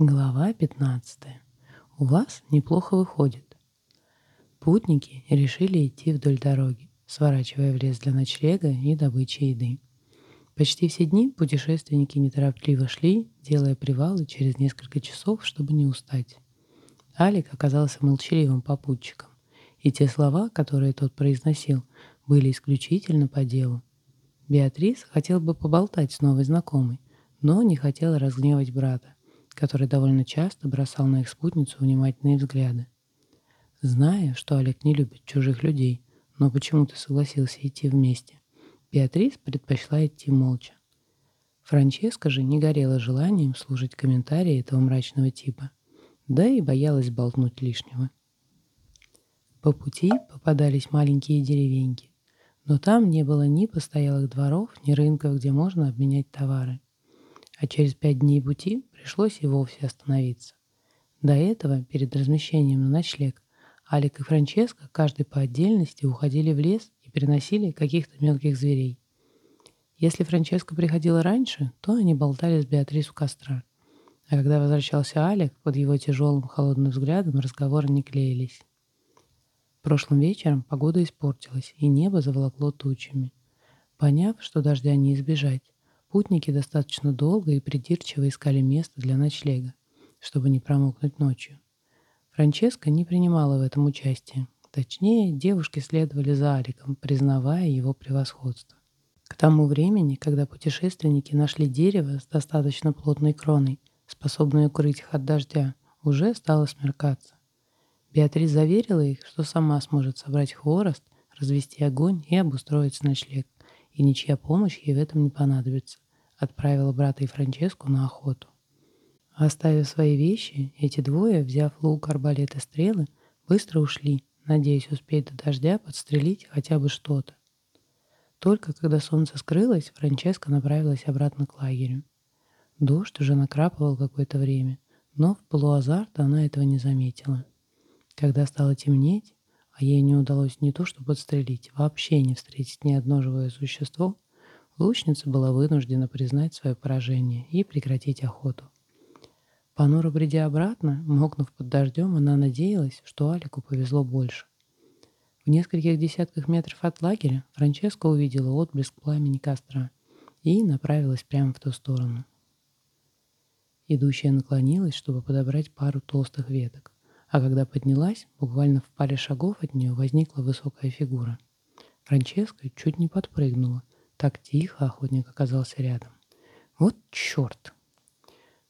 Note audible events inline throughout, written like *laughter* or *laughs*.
Глава 15. У вас неплохо выходит. Путники решили идти вдоль дороги, сворачивая в лес для ночлега и добычи еды. Почти все дни путешественники неторопливо шли, делая привалы через несколько часов, чтобы не устать. Алик оказался молчаливым попутчиком, и те слова, которые тот произносил, были исключительно по делу. Беатрис хотел бы поболтать с новой знакомой, но не хотела разгневать брата который довольно часто бросал на их спутницу внимательные взгляды. Зная, что Олег не любит чужих людей, но почему-то согласился идти вместе, Беатрис предпочла идти молча. Франческа же не горела желанием слушать комментарии этого мрачного типа, да и боялась болтнуть лишнего. По пути попадались маленькие деревеньки, но там не было ни постоялых дворов, ни рынков, где можно обменять товары а через пять дней пути пришлось и вовсе остановиться. До этого, перед размещением на ночлег, Алик и Франческо, каждый по отдельности, уходили в лес и приносили каких-то мелких зверей. Если Франческо приходила раньше, то они болтали с Беатрис у костра. А когда возвращался Алик, под его тяжелым холодным взглядом разговоры не клеились. Прошлым вечером погода испортилась, и небо заволокло тучами. Поняв, что дождя не избежать, Путники достаточно долго и придирчиво искали место для ночлега, чтобы не промокнуть ночью. Франческа не принимала в этом участие. Точнее, девушки следовали за Аликом, признавая его превосходство. К тому времени, когда путешественники нашли дерево с достаточно плотной кроной, способное укрыть их от дождя, уже стало смеркаться. Беатрис заверила их, что сама сможет собрать хворост, развести огонь и обустроить ночлег и ничья помощь ей в этом не понадобится, отправила брата и Франческу на охоту. Оставив свои вещи, эти двое, взяв лук, арбалет и стрелы, быстро ушли, надеясь успеть до дождя подстрелить хотя бы что-то. Только когда солнце скрылось, Франческа направилась обратно к лагерю. Дождь уже накрапывал какое-то время, но в полуазарта она этого не заметила. Когда стало темнеть, а ей не удалось не то что подстрелить, вообще не встретить ни одно живое существо, лучница была вынуждена признать свое поражение и прекратить охоту. Понуро бредя обратно, мокнув под дождем, она надеялась, что Алику повезло больше. В нескольких десятках метров от лагеря Франческа увидела отблеск пламени костра и направилась прямо в ту сторону. Идущая наклонилась, чтобы подобрать пару толстых веток а когда поднялась, буквально в паре шагов от нее возникла высокая фигура. Франческа чуть не подпрыгнула. Так тихо охотник оказался рядом. «Вот черт!»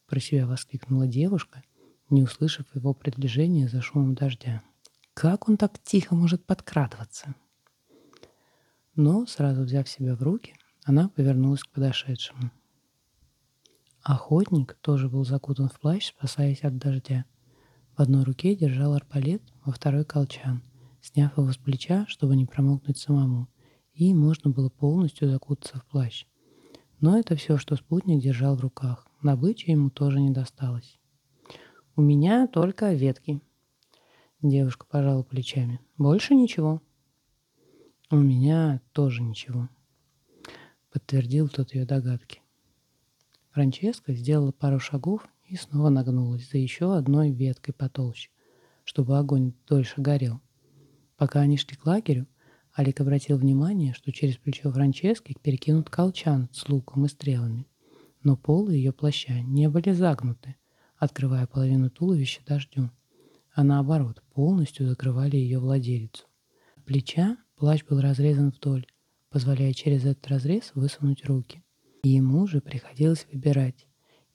Про себя воскликнула девушка, не услышав его приближения за шумом дождя. «Как он так тихо может подкрадываться?» Но, сразу взяв себя в руки, она повернулась к подошедшему. Охотник тоже был закутан в плащ, спасаясь от дождя. В одной руке держал арбалет, во второй колчан, сняв его с плеча, чтобы не промокнуть самому, и можно было полностью закутаться в плащ. Но это все, что спутник держал в руках. Добычи ему тоже не досталось. «У меня только ветки», — девушка пожала плечами. «Больше ничего». «У меня тоже ничего», — подтвердил тот ее догадки. Франческа сделала пару шагов и снова нагнулась за еще одной веткой потолще, чтобы огонь дольше горел. Пока они шли к лагерю, Алик обратил внимание, что через плечо Франчески перекинут колчан с луком и стрелами, но полы ее плаща не были загнуты, открывая половину туловища дождю, а наоборот, полностью закрывали ее владелицу. Плеча плащ был разрезан вдоль, позволяя через этот разрез высунуть руки. И ему же приходилось выбирать,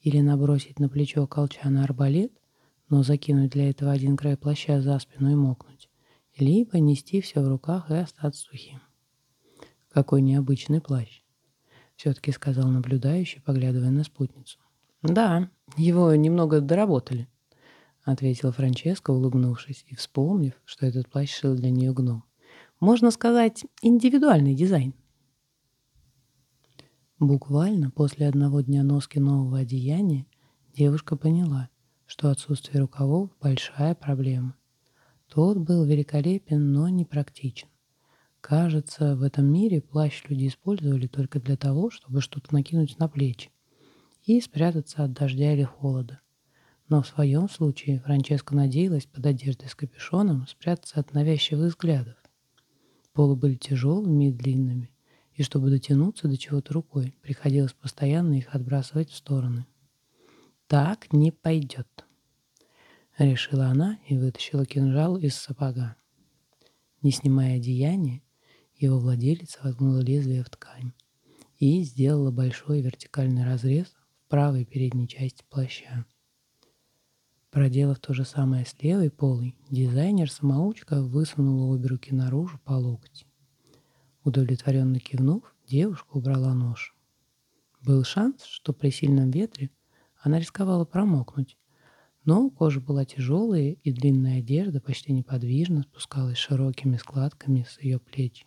или набросить на плечо колчана арбалет, но закинуть для этого один край плаща за спину и мокнуть, либо нести все в руках и остаться сухим. Какой необычный плащ, все-таки сказал наблюдающий, поглядывая на спутницу. Да, его немного доработали, ответила Франческа, улыбнувшись и вспомнив, что этот плащ шил для нее гном. Можно сказать, индивидуальный дизайн. Буквально после одного дня носки нового одеяния девушка поняла, что отсутствие рукавов – большая проблема. Тот был великолепен, но не практичен. Кажется, в этом мире плащ люди использовали только для того, чтобы что-то накинуть на плечи и спрятаться от дождя или холода. Но в своем случае Франческа надеялась под одеждой с капюшоном спрятаться от навязчивых взглядов. Полы были тяжелыми и длинными, и чтобы дотянуться до чего-то рукой, приходилось постоянно их отбрасывать в стороны. «Так не пойдет», — решила она и вытащила кинжал из сапога. Не снимая одеяния, его владелица воткнула лезвие в ткань и сделала большой вертикальный разрез в правой передней части плаща. Проделав то же самое с левой полой, дизайнер-самоучка высунула обе руки наружу по локти. Удовлетворенно кивнув, девушка убрала нож. Был шанс, что при сильном ветре она рисковала промокнуть, но кожа была тяжелая, и длинная одежда почти неподвижно спускалась широкими складками с ее плеч.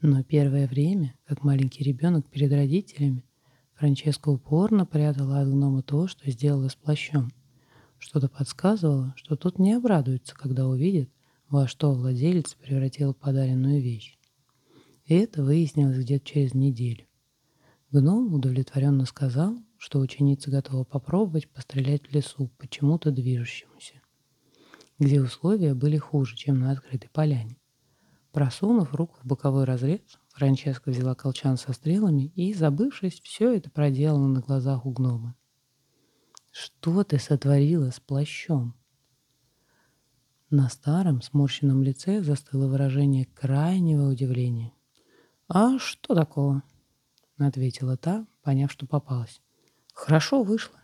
Но первое время, как маленький ребенок перед родителями, Франческа упорно прятала от гнома то, что сделала с плащом – что-то подсказывало, что тот не обрадуется, когда увидит, во что владелец превратил подаренную вещь. И это выяснилось где-то через неделю. Гном удовлетворенно сказал, что ученица готова попробовать пострелять в лесу, почему-то движущемуся, где условия были хуже, чем на открытой поляне. Просунув руку в боковой разрез, Франческа взяла колчан со стрелами и, забывшись, все это проделала на глазах у гнома. Что ты сотворила с плащом? На старом сморщенном лице застыло выражение крайнего удивления. «А что такого?» — ответила та, поняв, что попалась. «Хорошо вышло».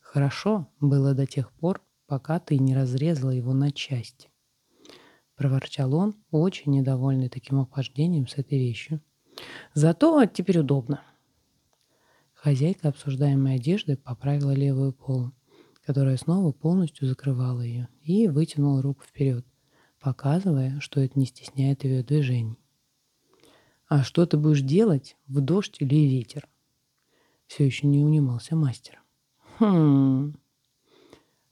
«Хорошо было до тех пор, пока ты не разрезала его на части», — проворчал он, очень недовольный таким обхождением с этой вещью. «Зато теперь удобно. Хозяйка обсуждаемой одежды поправила левую полу, которая снова полностью закрывала ее, и вытянула руку вперед, показывая, что это не стесняет ее движений. «А что ты будешь делать в дождь или ветер?» Все еще не унимался мастер. «Хм...»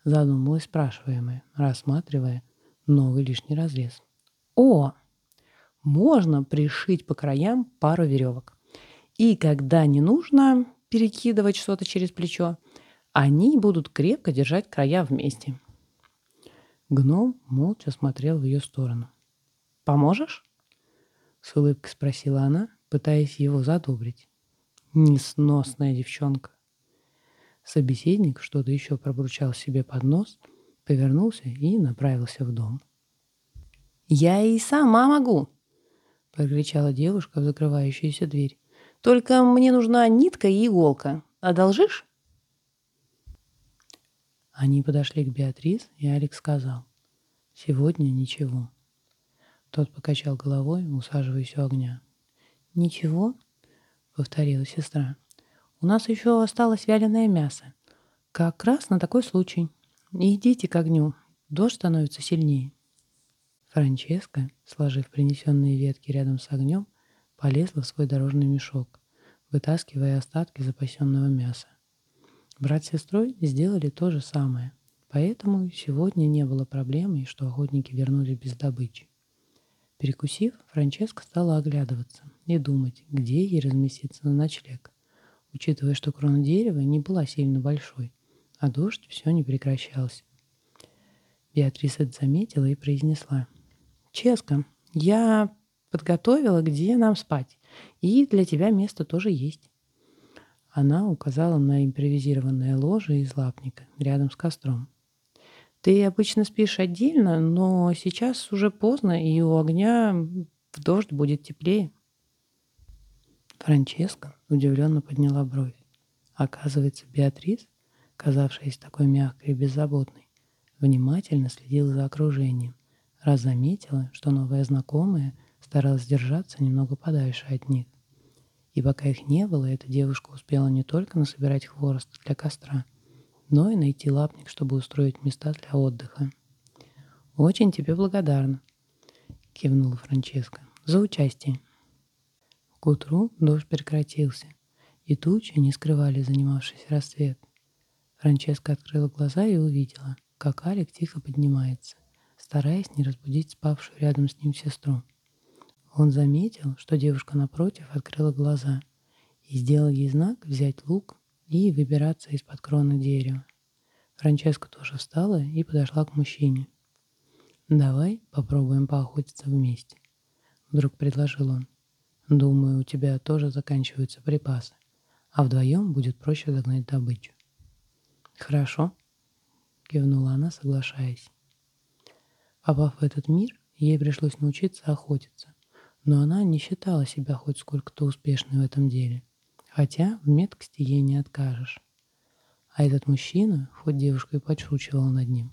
Задумалась спрашиваемая, рассматривая новый лишний разрез. «О! Можно пришить по краям пару веревок. И когда не нужно, перекидывать что-то через плечо, они будут крепко держать края вместе. Гном молча смотрел в ее сторону. «Поможешь?» — с улыбкой спросила она, пытаясь его задобрить. «Несносная девчонка». Собеседник что-то еще пробурчал себе под нос, повернулся и направился в дом. «Я и сама могу!» — прокричала девушка в закрывающуюся дверь. Только мне нужна нитка и иголка. Одолжишь?» Они подошли к Беатрис, и Алекс сказал. «Сегодня ничего». Тот покачал головой, усаживаясь у огня. «Ничего?» — повторила сестра. «У нас еще осталось вяленое мясо. Как раз на такой случай. идите к огню. Дождь становится сильнее». Франческа, сложив принесенные ветки рядом с огнем, полезла в свой дорожный мешок, вытаскивая остатки запасенного мяса. Брат с сестрой сделали то же самое, поэтому сегодня не было проблемы, что охотники вернулись без добычи. Перекусив, Франческа стала оглядываться и думать, где ей разместиться на ночлег, учитывая, что крона дерева не была сильно большой, а дождь все не прекращался. Беатриса это заметила и произнесла. «Ческа, я подготовила, где нам спать. И для тебя место тоже есть. Она указала на импровизированное ложе из лапника рядом с костром. Ты обычно спишь отдельно, но сейчас уже поздно, и у огня в дождь будет теплее. Франческа удивленно подняла бровь. Оказывается, Беатрис, казавшаяся такой мягкой и беззаботной, внимательно следила за окружением, раз заметила, что новая знакомая — старалась держаться немного подальше от них. И пока их не было, эта девушка успела не только насобирать хворост для костра, но и найти лапник, чтобы устроить места для отдыха. «Очень тебе благодарна», — кивнула Франческа, — «за участие». К утру дождь прекратился, и тучи не скрывали занимавшийся рассвет. Франческа открыла глаза и увидела, как Алик тихо поднимается, стараясь не разбудить спавшую рядом с ним сестру. Он заметил, что девушка напротив открыла глаза и сделал ей знак взять лук и выбираться из-под кроны дерева. Франческа тоже встала и подошла к мужчине. «Давай попробуем поохотиться вместе», — вдруг предложил он. «Думаю, у тебя тоже заканчиваются припасы, а вдвоем будет проще загнать добычу». «Хорошо», — кивнула она, соглашаясь. Попав в этот мир, ей пришлось научиться охотиться, но она не считала себя хоть сколько-то успешной в этом деле, хотя в меткости ей не откажешь. А этот мужчина, хоть девушка и подшучивала над ним,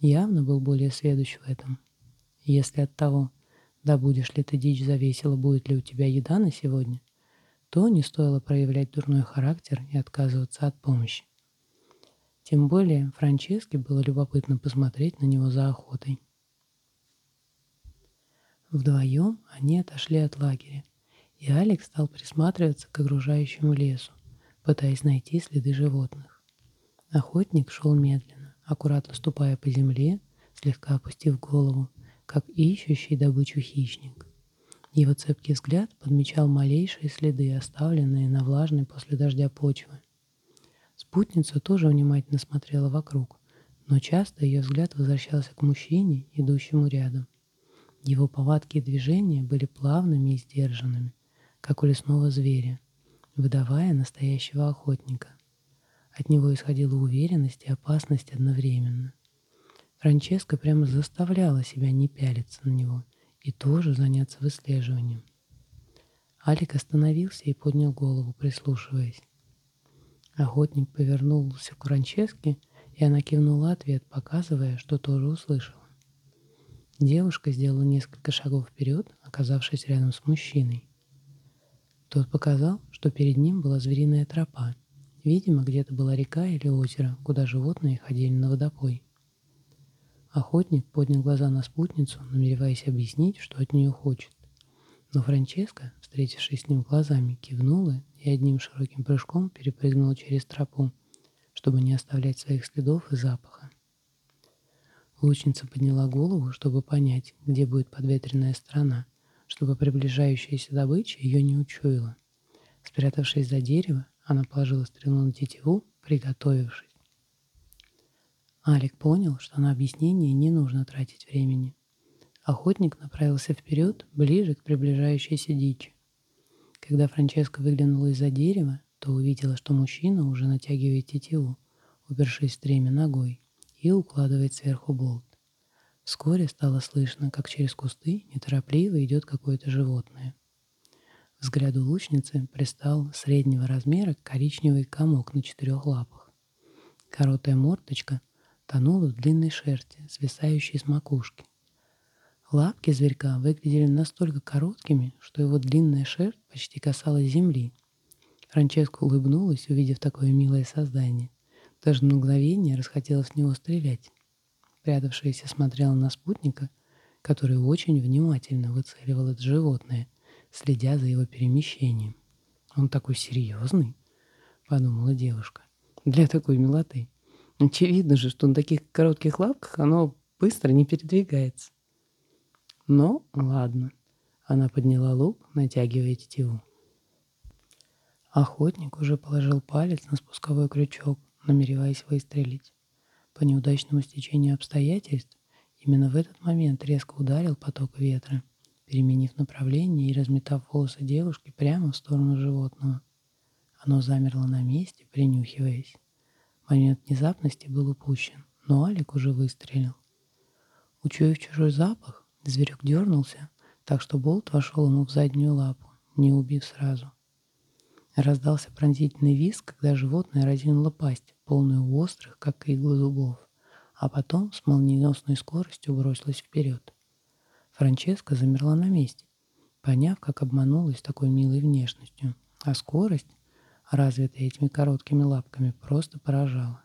явно был более сведущ в этом. Если от того, добудешь ли ты дичь завесело, будет ли у тебя еда на сегодня, то не стоило проявлять дурной характер и отказываться от помощи. Тем более Франческе было любопытно посмотреть на него за охотой. Вдвоем они отошли от лагеря, и Алекс стал присматриваться к окружающему лесу, пытаясь найти следы животных. Охотник шел медленно, аккуратно ступая по земле, слегка опустив голову, как ищущий добычу хищник. Его цепкий взгляд подмечал малейшие следы, оставленные на влажной после дождя почвы. Спутница тоже внимательно смотрела вокруг, но часто ее взгляд возвращался к мужчине, идущему рядом. Его повадки и движения были плавными и сдержанными, как у лесного зверя, выдавая настоящего охотника. От него исходила уверенность и опасность одновременно. Франческа прямо заставляла себя не пялиться на него и тоже заняться выслеживанием. Алик остановился и поднял голову, прислушиваясь. Охотник повернулся к Франческе, и она кивнула ответ, показывая, что тоже услышала. Девушка сделала несколько шагов вперед, оказавшись рядом с мужчиной. Тот показал, что перед ним была звериная тропа. Видимо, где-то была река или озеро, куда животные ходили на водопой. Охотник поднял глаза на спутницу, намереваясь объяснить, что от нее хочет. Но Франческа, встретившись с ним глазами, кивнула и одним широким прыжком перепрыгнула через тропу, чтобы не оставлять своих следов и запаха. Лучница подняла голову, чтобы понять, где будет подветренная сторона, чтобы приближающаяся добыча ее не учуяла. Спрятавшись за дерево, она положила стрелу на тетиву, приготовившись. Алик понял, что на объяснение не нужно тратить времени. Охотник направился вперед, ближе к приближающейся дичи. Когда Франческа выглянула из-за дерева, то увидела, что мужчина уже натягивает тетиву, упершись стремя ногой, и укладывает сверху болт. Вскоре стало слышно, как через кусты неторопливо идет какое-то животное. Взгляду лучницы пристал среднего размера коричневый комок на четырех лапах. Короткая мордочка тонула в длинной шерсти, свисающей с макушки. Лапки зверька выглядели настолько короткими, что его длинная шерсть почти касалась земли. Франческа улыбнулась, увидев такое милое создание. Даже на мгновение расхотелось в него стрелять. Прятавшаяся смотрела на спутника, который очень внимательно выцеливал это животное, следя за его перемещением. «Он такой серьезный», — подумала девушка, — «для такой милоты». Очевидно же, что на таких коротких лапках оно быстро не передвигается. Но ладно. Она подняла лук, натягивая тетиву. Охотник уже положил палец на спусковой крючок, намереваясь выстрелить. По неудачному стечению обстоятельств именно в этот момент резко ударил поток ветра, переменив направление и разметав волосы девушки прямо в сторону животного. Оно замерло на месте, принюхиваясь. Момент внезапности был упущен, но Алик уже выстрелил. Учуяв чужой запах, зверек дернулся, так что болт вошел ему в заднюю лапу, не убив сразу. Раздался пронзительный визг, когда животное разинуло пасть, полную острых, как иглы зубов, а потом с молниеносной скоростью бросилась вперед. Франческа замерла на месте, поняв, как обманулась такой милой внешностью, а скорость, развитая этими короткими лапками, просто поражала.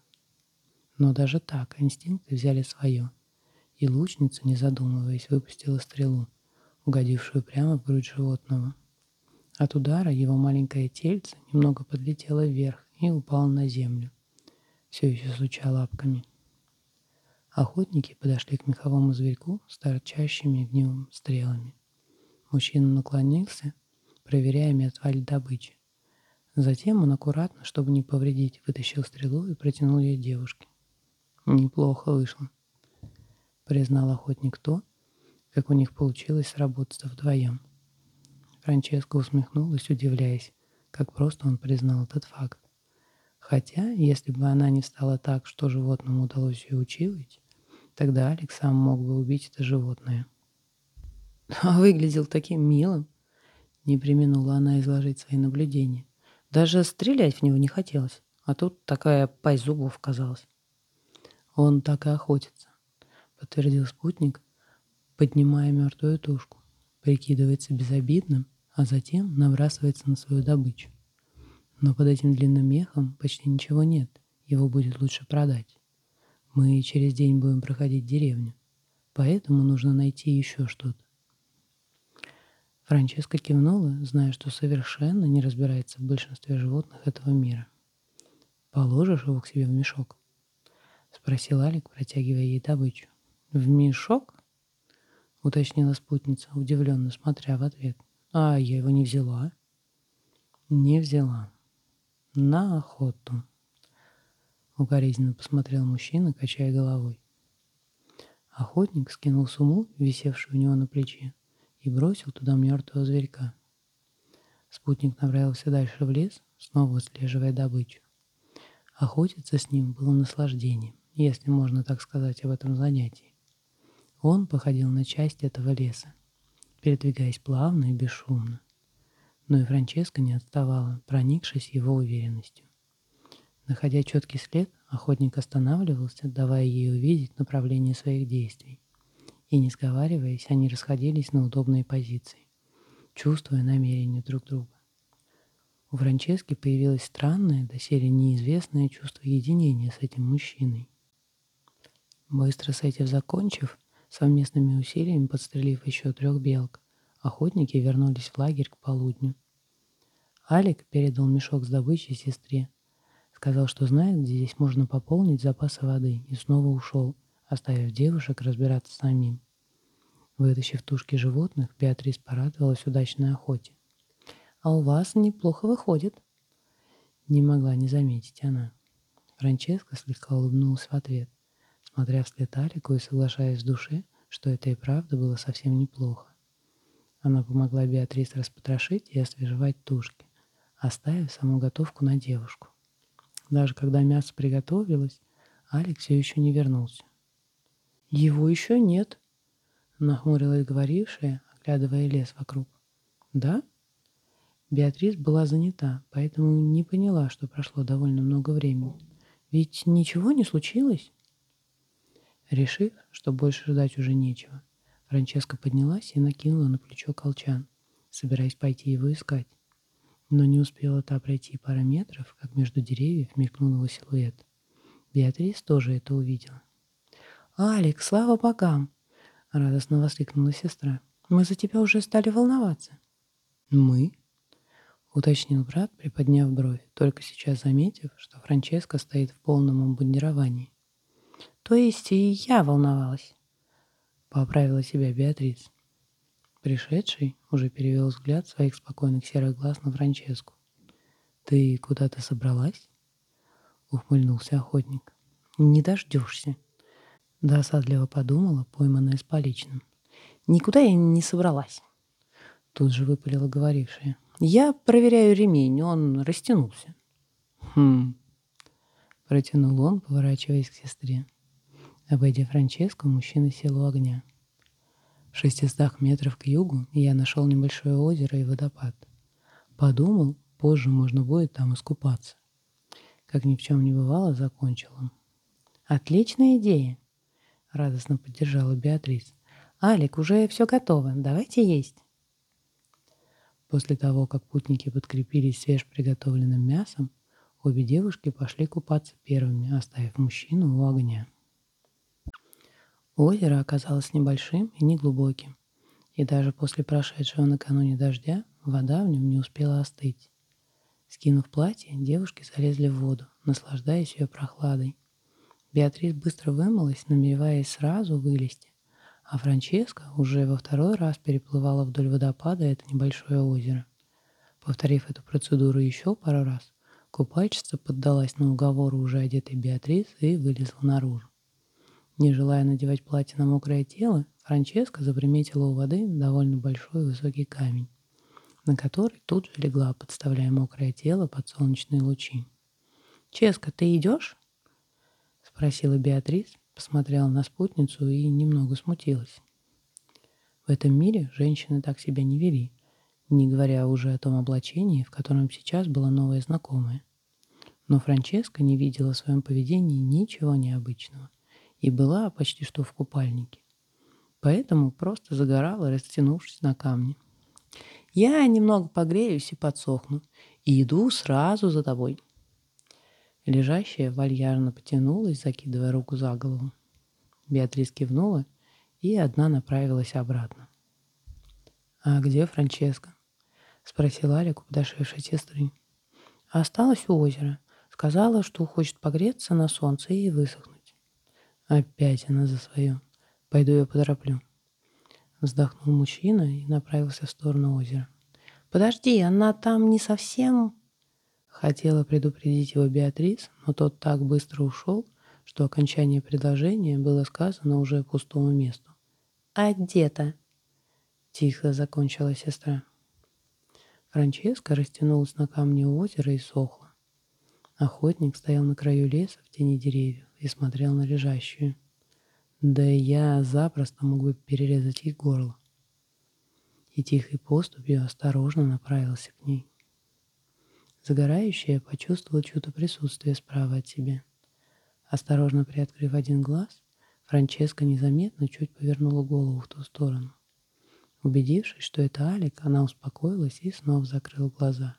Но даже так инстинкты взяли свое, и лучница, не задумываясь, выпустила стрелу, угодившую прямо в грудь животного. От удара его маленькое тельце немного подлетело вверх и упало на землю, все еще суча лапками. Охотники подошли к меховому зверьку с торчащими в нем стрелами. Мужчина наклонился, проверяя метваль добычи. Затем он аккуратно, чтобы не повредить, вытащил стрелу и протянул ее девушке. Неплохо вышло, признал охотник то, как у них получилось сработаться вдвоем. Франческа усмехнулась, удивляясь, как просто он признал этот факт. Хотя, если бы она не стала так, что животному удалось ее учивать, тогда Алекс сам мог бы убить это животное. *laughs* А выглядел таким милым. Не применула она изложить свои наблюдения. Даже стрелять в него не хотелось, а тут такая пасть зубов казалась. Он так и охотится, подтвердил спутник, поднимая мертвую тушку. Прикидывается безобидным, а затем набрасывается на свою добычу. Но под этим длинным мехом почти ничего нет, его будет лучше продать. Мы через день будем проходить деревню, поэтому нужно найти еще что-то. Франческа кивнула, зная, что совершенно не разбирается в большинстве животных этого мира. «Положишь его к себе в мешок?» — спросил Алик, протягивая ей добычу. «В мешок?» — уточнила спутница, удивленно смотря в ответ. «А я его не взяла». «Не взяла. На охоту». Укоризненно посмотрел мужчина, качая головой. Охотник скинул суму, висевшую у него на плече, и бросил туда мертвого зверька. Спутник направился дальше в лес, снова отслеживая добычу. Охотиться с ним было наслаждением, если можно так сказать об этом занятии. Он походил на часть этого леса, передвигаясь плавно и бесшумно. Но и Франческа не отставала, проникшись его уверенностью. Находя четкий след, охотник останавливался, давая ей увидеть направление своих действий. И не сговариваясь, они расходились на удобные позиции, чувствуя намерения друг друга. У Франчески появилось странное, доселе неизвестное чувство единения с этим мужчиной. Быстро с этим закончив, совместными усилиями подстрелив еще трех белок, охотники вернулись в лагерь к полудню. Алик передал мешок с добычей сестре, сказал, что знает, где здесь можно пополнить запасы воды, и снова ушел, оставив девушек разбираться самим. Вытащив тушки животных, Беатрис порадовалась удачной охоте. «А у вас неплохо выходит», — не могла не заметить она. Франческа слегка улыбнулась в ответ, смотря вслед Алику и соглашаясь в душе, что это и правда было совсем неплохо. Она помогла Беатрис распотрошить и освежевать тушки, оставив саму готовку на девушку. Даже когда мясо приготовилось, Алекс все еще не вернулся. «Его еще нет», — нахмурилась говорившая, оглядывая лес вокруг. «Да?» Беатрис была занята, поэтому не поняла, что прошло довольно много времени. «Ведь ничего не случилось?» Решив, что больше ждать уже нечего, Франческа поднялась и накинула на плечо колчан, собираясь пойти его искать. Но не успела та пройти пара метров, как между деревьев мелькнул его силуэт. Беатрис тоже это увидела. «Алекс, слава богам!» — радостно воскликнула сестра. «Мы за тебя уже стали волноваться». «Мы?» — уточнил брат, приподняв бровь, только сейчас заметив, что Франческа стоит в полном обмундировании. «То есть и я волновалась?» — поправила себя Беатрис. Пришедший уже перевел взгляд своих спокойных серых глаз на Франческу. «Ты куда-то собралась?» — ухмыльнулся охотник. «Не дождешься», Досадливо подумала, пойманная с поличным. «Никуда я не собралась», — тут же выпалила говорившая. «Я проверяю ремень, он растянулся». «Хм», — протянул он, поворачиваясь к сестре. Обойдя Франческо, мужчина сел у огня. В шестистах метров к югу я нашел небольшое озеро и водопад. Подумал, позже можно будет там искупаться. Как ни в чем не бывало, закончил он. «Отличная идея!» радостно поддержала Беатрис. «Алик, уже все готово, давайте есть». После того, как путники подкрепились свежеприготовленным мясом, обе девушки пошли купаться первыми, оставив мужчину у огня. Озеро оказалось небольшим и неглубоким, и даже после прошедшего накануне дождя вода в нем не успела остыть. Скинув платье, девушки залезли в воду, наслаждаясь ее прохладой. Беатрис быстро вымылась, намереваясь сразу вылезти, а Франческа уже во второй раз переплывала вдоль водопада это небольшое озеро. Повторив эту процедуру еще пару раз, купальщица поддалась на уговоры уже одетой Беатрис и вылезла наружу. Не желая надевать платье на мокрое тело, Франческа заприметила у воды довольно большой высокий камень, на который тут же легла, подставляя мокрое тело под солнечные лучи. «Ческа, ты идешь?» — спросила Беатрис, посмотрела на спутницу и немного смутилась. В этом мире женщины так себя не вели, не говоря уже о том облачении, в котором сейчас была новая знакомая. Но Франческа не видела в своем поведении ничего необычного и была почти что в купальнике. Поэтому просто загорала, растянувшись на камне. «Я немного погреюсь и подсохну, и иду сразу за тобой», Лежащая вальяжно потянулась, закидывая руку за голову. Беатрис кивнула и одна направилась обратно. «А где Франческа?» — спросила Алик у подошедшей сестры. «Осталась у озера. Сказала, что хочет погреться на солнце и высохнуть». «Опять она за свое. Пойду я потороплю». Вздохнул мужчина и направился в сторону озера. «Подожди, она там не совсем...» Хотела предупредить его Беатрис, но тот так быстро ушел, что окончание предложения было сказано уже пустому месту. «Одета!» — тихо закончила сестра. Франческа растянулась на камне у озера и сохла. Охотник стоял на краю леса в тени деревьев и смотрел на лежащую. Да я запросто мог бы перерезать ей горло. И тихой поступью осторожно направился к ней. Загорающая почувствовала чье-то присутствие справа от себя. Осторожно приоткрыв один глаз, Франческа незаметно чуть повернула голову в ту сторону. Убедившись, что это Алик, она успокоилась и снова закрыла глаза.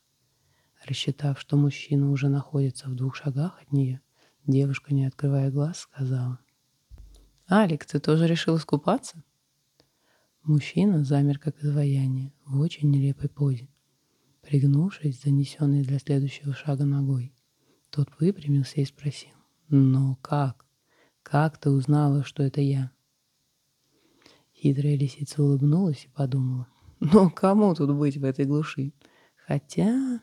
Рассчитав, что мужчина уже находится в двух шагах от нее, девушка, не открывая глаз, сказала. «Алик, ты тоже решил искупаться?» Мужчина замер как изваяние, в очень нелепой позе. Пригнувшись, занесенный для следующего шага ногой, тот выпрямился и спросил. «Но как? Как ты узнала, что это я?» Хитрая лисица улыбнулась и подумала. «Ну, кому тут быть в этой глуши? Хотя...»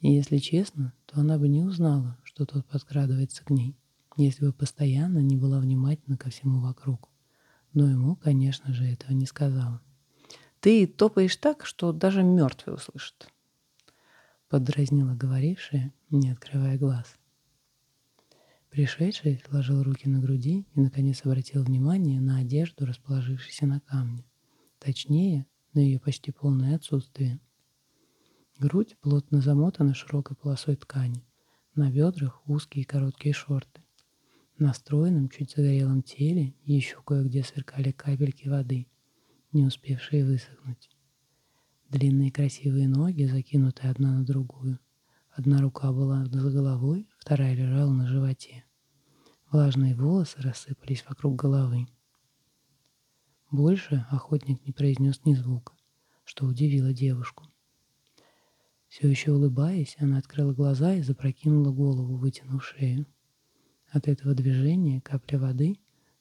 Если честно, то она бы не узнала, что тот подкрадывается к ней, если бы постоянно не была внимательна ко всему вокруг. Но ему, конечно же, этого не сказала. Ты топаешь так, что даже мертвый услышит. Подразнила говорившая, не открывая глаз. Пришедший сложил руки на груди и, наконец, обратил внимание на одежду, расположившуюся на камне. Точнее, на ее почти полное отсутствие. Грудь плотно замотана широкой полосой ткани. На бедрах узкие короткие шорты. На стройном, чуть загорелом теле еще кое-где сверкали капельки воды – не успевшие высохнуть. Длинные красивые ноги, закинутые одна на другую. Одна рука была за головой, вторая лежала на животе. Влажные волосы рассыпались вокруг головы. Больше охотник не произнес ни звука, что удивило девушку. Все еще улыбаясь, она открыла глаза и запрокинула голову, вытянув шею. От этого движения капля воды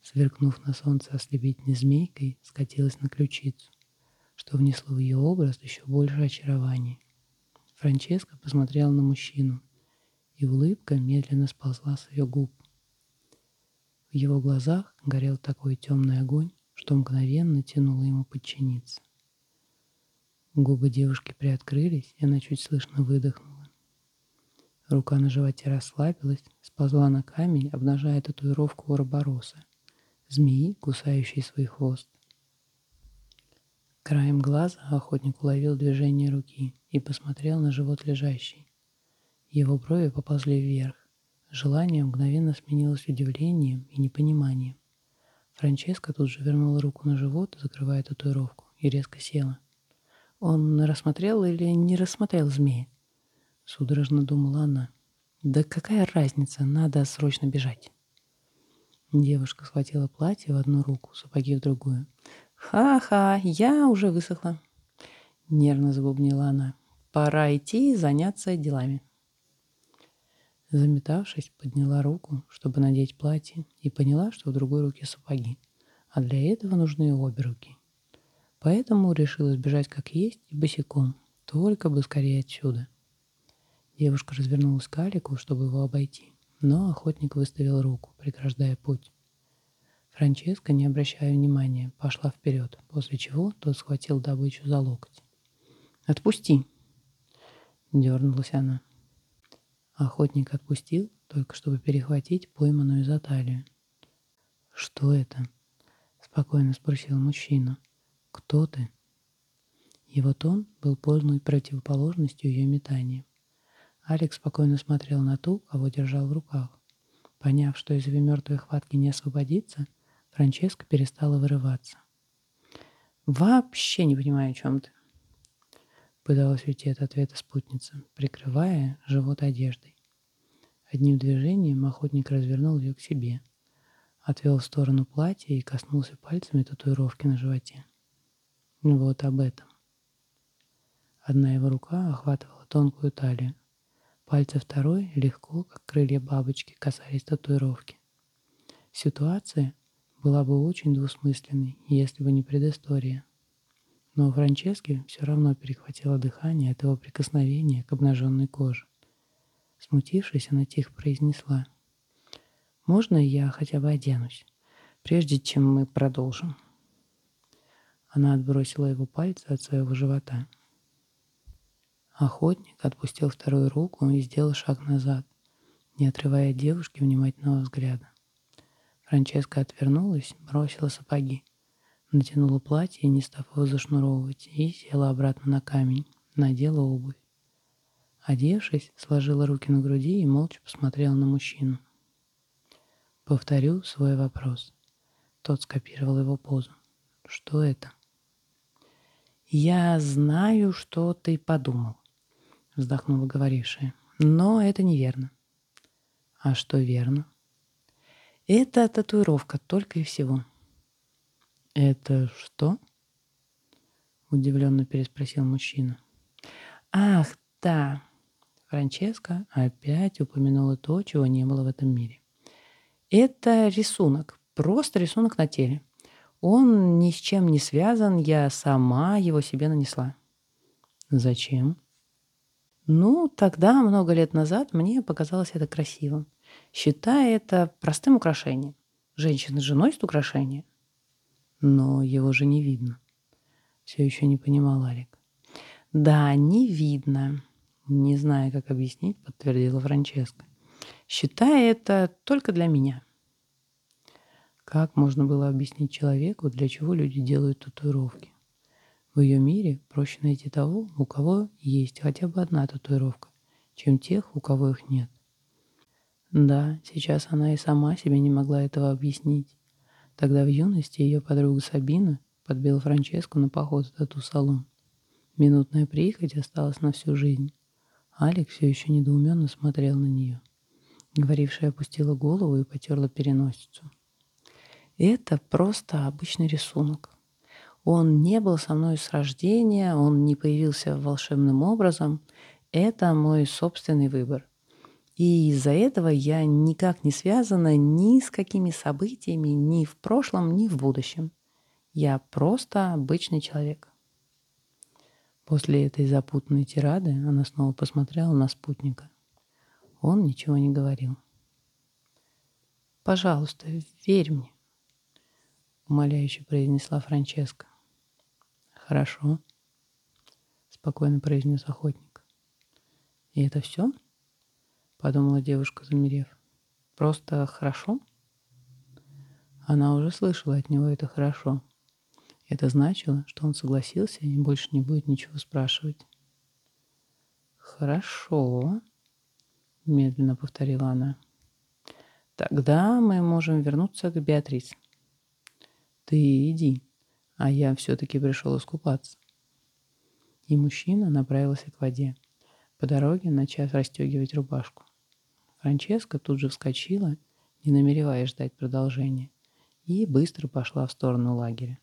сверкнув на солнце ослепительной змейкой, скатилась на ключицу, что внесло в ее образ еще больше очарования. Франческа посмотрела на мужчину, и улыбка медленно сползла с ее губ. В его глазах горел такой темный огонь, что мгновенно тянуло ему подчиниться. Губы девушки приоткрылись, и она чуть слышно выдохнула. Рука на животе расслабилась, сползла на камень, обнажая татуировку Уробороса — змеи, кусающей свой хвост. Краем глаза охотник уловил движение руки и посмотрел на живот лежащий. Его брови поползли вверх. Желание мгновенно сменилось удивлением и непониманием. Франческа тут же вернула руку на живот, закрывая татуировку, и резко села. Он рассмотрел или не рассмотрел змея? Судорожно думала она. Да какая разница, надо срочно бежать. Девушка схватила платье в одну руку, сапоги в другую. «Ха-ха, я уже высохла», — нервно забубнила она. «Пора идти заняться делами». Заметавшись, подняла руку, чтобы надеть платье, и поняла, что в другой руке сапоги, а для этого нужны обе руки. Поэтому решила сбежать как есть и босиком, только бы скорее отсюда. Девушка развернулась к Алику, чтобы его обойти. Но охотник выставил руку, преграждая путь. Франческа, не обращая внимания, пошла вперед, после чего тот схватил добычу за локоть. «Отпусти!» — дернулась она. Охотник отпустил, только чтобы перехватить пойманную за талию. «Что это?» — спокойно спросил мужчина. «Кто ты?» Его тон был полной противоположностью ее метания. Алекс спокойно смотрел на ту, кого держал в руках. Поняв, что из ее мертвой хватки не освободиться, Франческа перестала вырываться. «Вообще не понимаю, о чем ты», — пыталась уйти от ответа спутница, прикрывая живот одеждой. Одним движением охотник развернул ее к себе, отвел в сторону платья и коснулся пальцами татуировки на животе. Вот об этом. Одна его рука охватывала тонкую талию. Пальцы второй легко, как крылья бабочки, касались татуировки. Ситуация была бы очень двусмысленной, если бы не предыстория. Но у Франчески все равно перехватило дыхание от его прикосновения к обнаженной коже. Смутившись, она тихо произнесла. «Можно я хотя бы оденусь, прежде чем мы продолжим?» Она отбросила его пальцы от своего живота. Охотник отпустил вторую руку и сделал шаг назад, не отрывая от девушки внимательного взгляда. Франческа отвернулась, бросила сапоги, натянула платье, не став его зашнуровывать, и села обратно на камень, надела обувь. Одевшись, сложила руки на груди и молча посмотрела на мужчину. Повторю свой вопрос. Тот скопировал его позу. Что это? «Я знаю, что ты подумал», вздохнула говорившая. Но это неверно. А что верно? Это татуировка только и всего. Это что? Удивленно переспросил мужчина. Ах, да. Франческа опять упомянула то, чего не было в этом мире. Это рисунок, просто рисунок на теле. Он ни с чем не связан, я сама его себе нанесла. Зачем? Ну, тогда, много лет назад, мне показалось это красивым, считая это простым украшением. Женщина с женой – украшение. Но его же не видно. Все еще не понимал Алик. Да, не видно. Не зная, как объяснить, подтвердила Франческа. Считая это только для меня. Как можно было объяснить человеку, для чего люди делают татуировки? В ее мире проще найти того, у кого есть хотя бы одна татуировка, чем тех, у кого их нет. Да, сейчас она и сама себе не могла этого объяснить. Тогда в юности ее подруга Сабина подбила Франческу на поход в тату-салон. Минутная прихоть осталась на всю жизнь. Алик все еще недоуменно смотрел на нее. Говорившая опустила голову и потерла переносицу. Это просто обычный рисунок. Он не был со мной с рождения, он не появился волшебным образом. Это мой собственный выбор. И из-за этого я никак не связана ни с какими событиями, ни в прошлом, ни в будущем. Я просто обычный человек. После этой запутанной тирады она снова посмотрела на спутника. Он ничего не говорил. «Пожалуйста, верь мне», — умоляюще произнесла Франческа. «Хорошо», — спокойно произнес охотник. «И это все?» — подумала девушка, замерев. «Просто хорошо?» Она уже слышала от него это «хорошо». Это значило, что он согласился и больше не будет ничего спрашивать. «Хорошо», — медленно повторила она. «Тогда мы можем вернуться к Беатрис. Ты иди, а я все-таки пришел искупаться. И мужчина направился к воде, по дороге начав расстегивать рубашку. Франческа тут же вскочила, не намереваясь ждать продолжения, и быстро пошла в сторону лагеря.